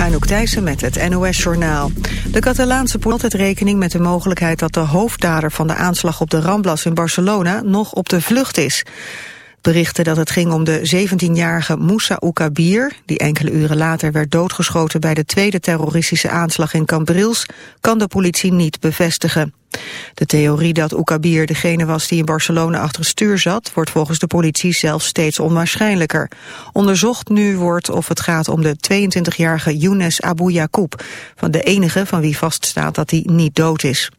Anouk Thijssen met het NOS-journaal. De Catalaanse politie houdt rekening met de mogelijkheid dat de hoofddader van de aanslag op de Ramblas in Barcelona nog op de vlucht is. Berichten dat het ging om de 17-jarige Moussa Oukabir... die enkele uren later werd doodgeschoten bij de tweede terroristische aanslag in Cambrils... kan de politie niet bevestigen. De theorie dat Oukabir degene was die in Barcelona achter het stuur zat... wordt volgens de politie zelfs steeds onwaarschijnlijker. Onderzocht nu wordt of het gaat om de 22-jarige Younes Abu Yacoub... van de enige van wie vaststaat dat hij niet dood is.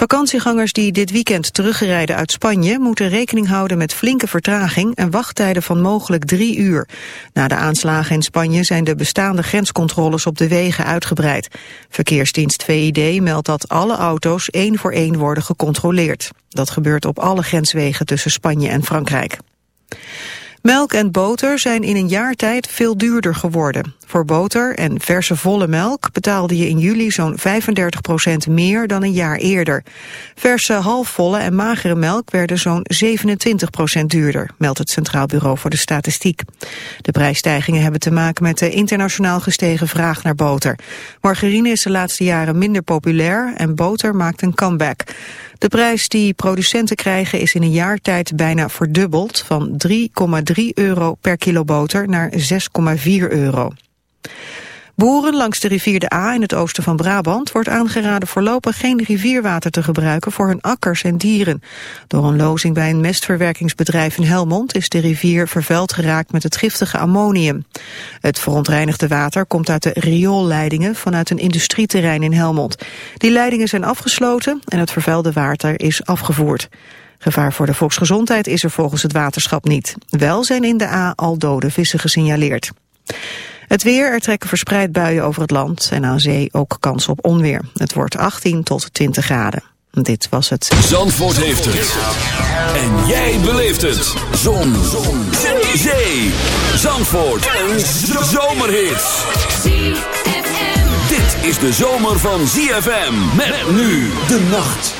Vakantiegangers die dit weekend terugrijden uit Spanje moeten rekening houden met flinke vertraging en wachttijden van mogelijk drie uur. Na de aanslagen in Spanje zijn de bestaande grenscontroles op de wegen uitgebreid. Verkeersdienst VID meldt dat alle auto's één voor één worden gecontroleerd. Dat gebeurt op alle grenswegen tussen Spanje en Frankrijk. Melk en boter zijn in een jaar tijd veel duurder geworden. Voor boter en verse volle melk betaalde je in juli zo'n 35% meer dan een jaar eerder. Verse halfvolle en magere melk werden zo'n 27% duurder, meldt het Centraal Bureau voor de Statistiek. De prijsstijgingen hebben te maken met de internationaal gestegen vraag naar boter. Margarine is de laatste jaren minder populair en boter maakt een comeback. De prijs die producenten krijgen is in een jaar tijd bijna verdubbeld... van 3,3 euro per kilo boter naar 6,4 euro. Boeren langs de rivier de A in het oosten van Brabant wordt aangeraden voorlopig geen rivierwater te gebruiken voor hun akkers en dieren. Door een lozing bij een mestverwerkingsbedrijf in Helmond is de rivier vervuild geraakt met het giftige ammonium. Het verontreinigde water komt uit de rioolleidingen vanuit een industrieterrein in Helmond. Die leidingen zijn afgesloten en het vervuilde water is afgevoerd. Gevaar voor de volksgezondheid is er volgens het waterschap niet. Wel zijn in de A al dode vissen gesignaleerd. Het weer, er trekken verspreid buien over het land en aan zee ook kans op onweer. Het wordt 18 tot 20 graden. Dit was het. Zandvoort heeft het. En jij beleeft het. Zon. Zon. Zee. Zandvoort. Een zomerhit. Dit is de zomer van ZFM. Met nu de nacht.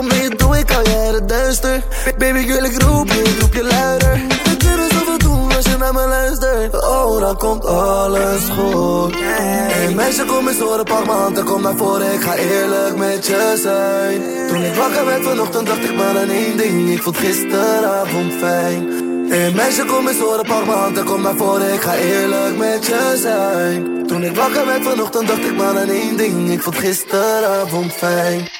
Komt mee, doe ik al het duister. Baby, ik ik roep je, roep je luider. We kunnen zoveel doen als je naar me luistert. Oh, dan komt alles goed. Hey meisje, kom eens horen, pak m'n kom naar voren. Ik ga eerlijk met je zijn. Toen ik wakker werd vanochtend, dacht ik maar aan één ding. Ik vond gisteravond fijn. Hey meisje, kom eens horen, pak m'n kom naar voren. Ik ga eerlijk met je zijn. Toen ik wakker werd vanochtend, dacht ik maar aan één ding. Ik vond gisteravond fijn.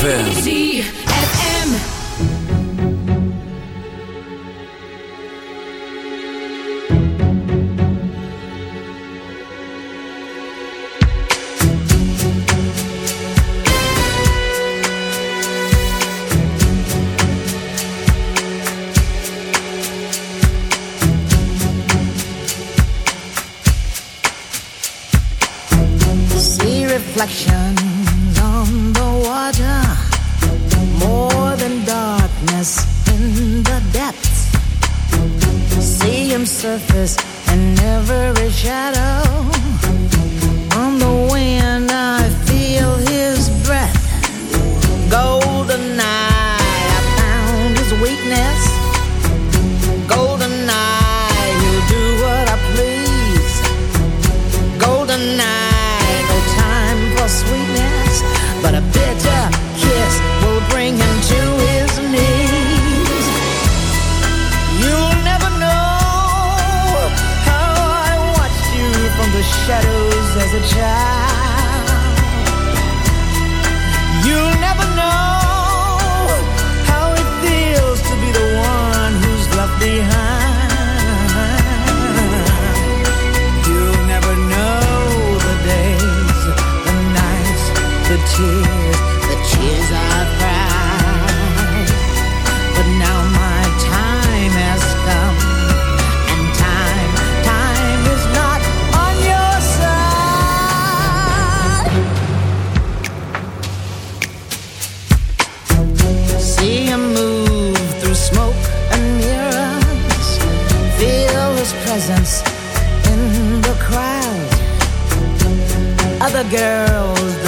Easy! presence in the crowd. Other girls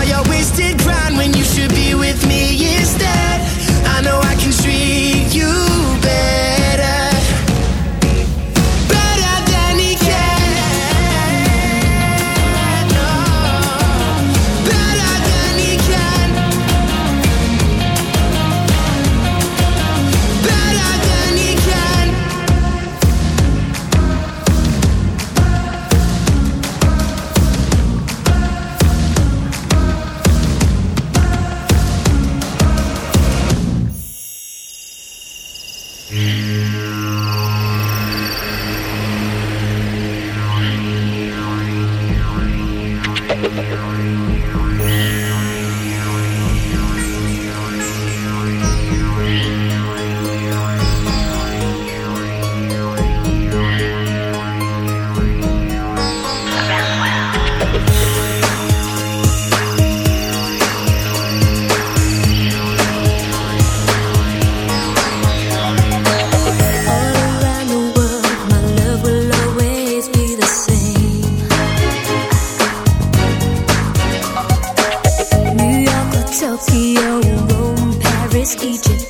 Tokyo, Rome, Paris, Egypt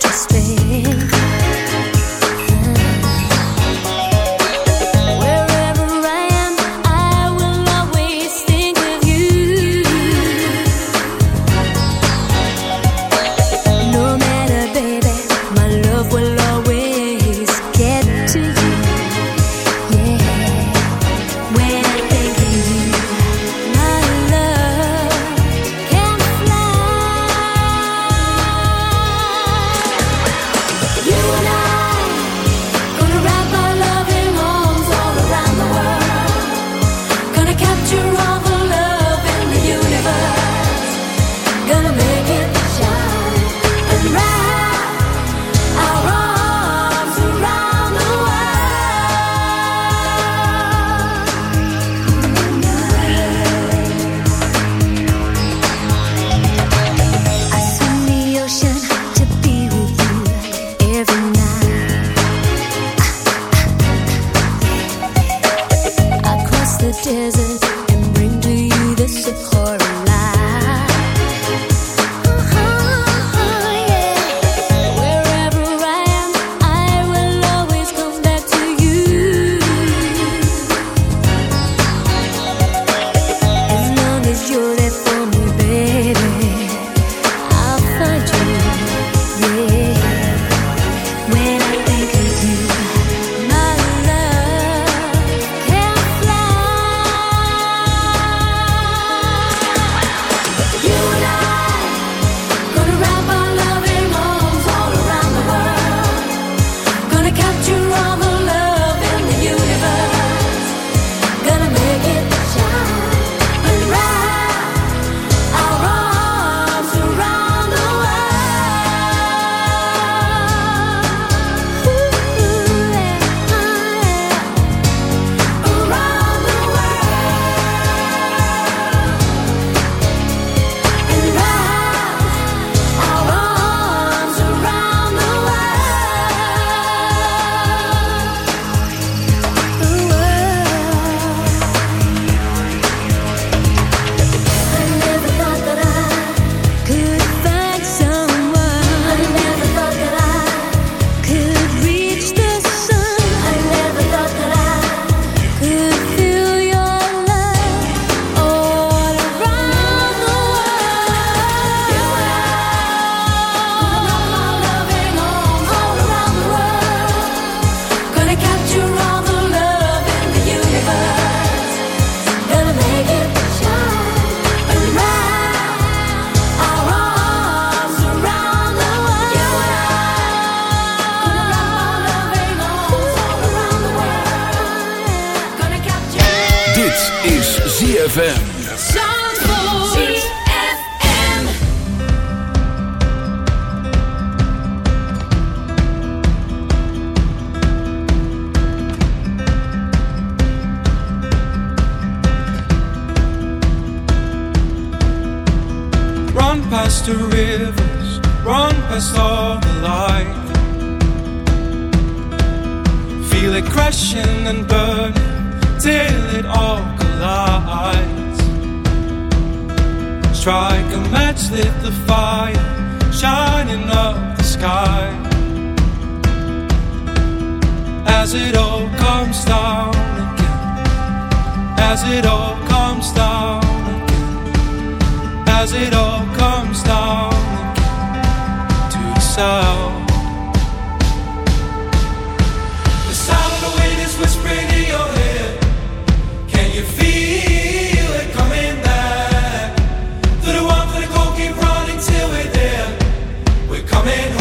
Strike a match, lit the fire, shining up the sky. As it all comes down again, as it all comes down again, as it all comes down again to the now. The sound of the wind is whispering coming home.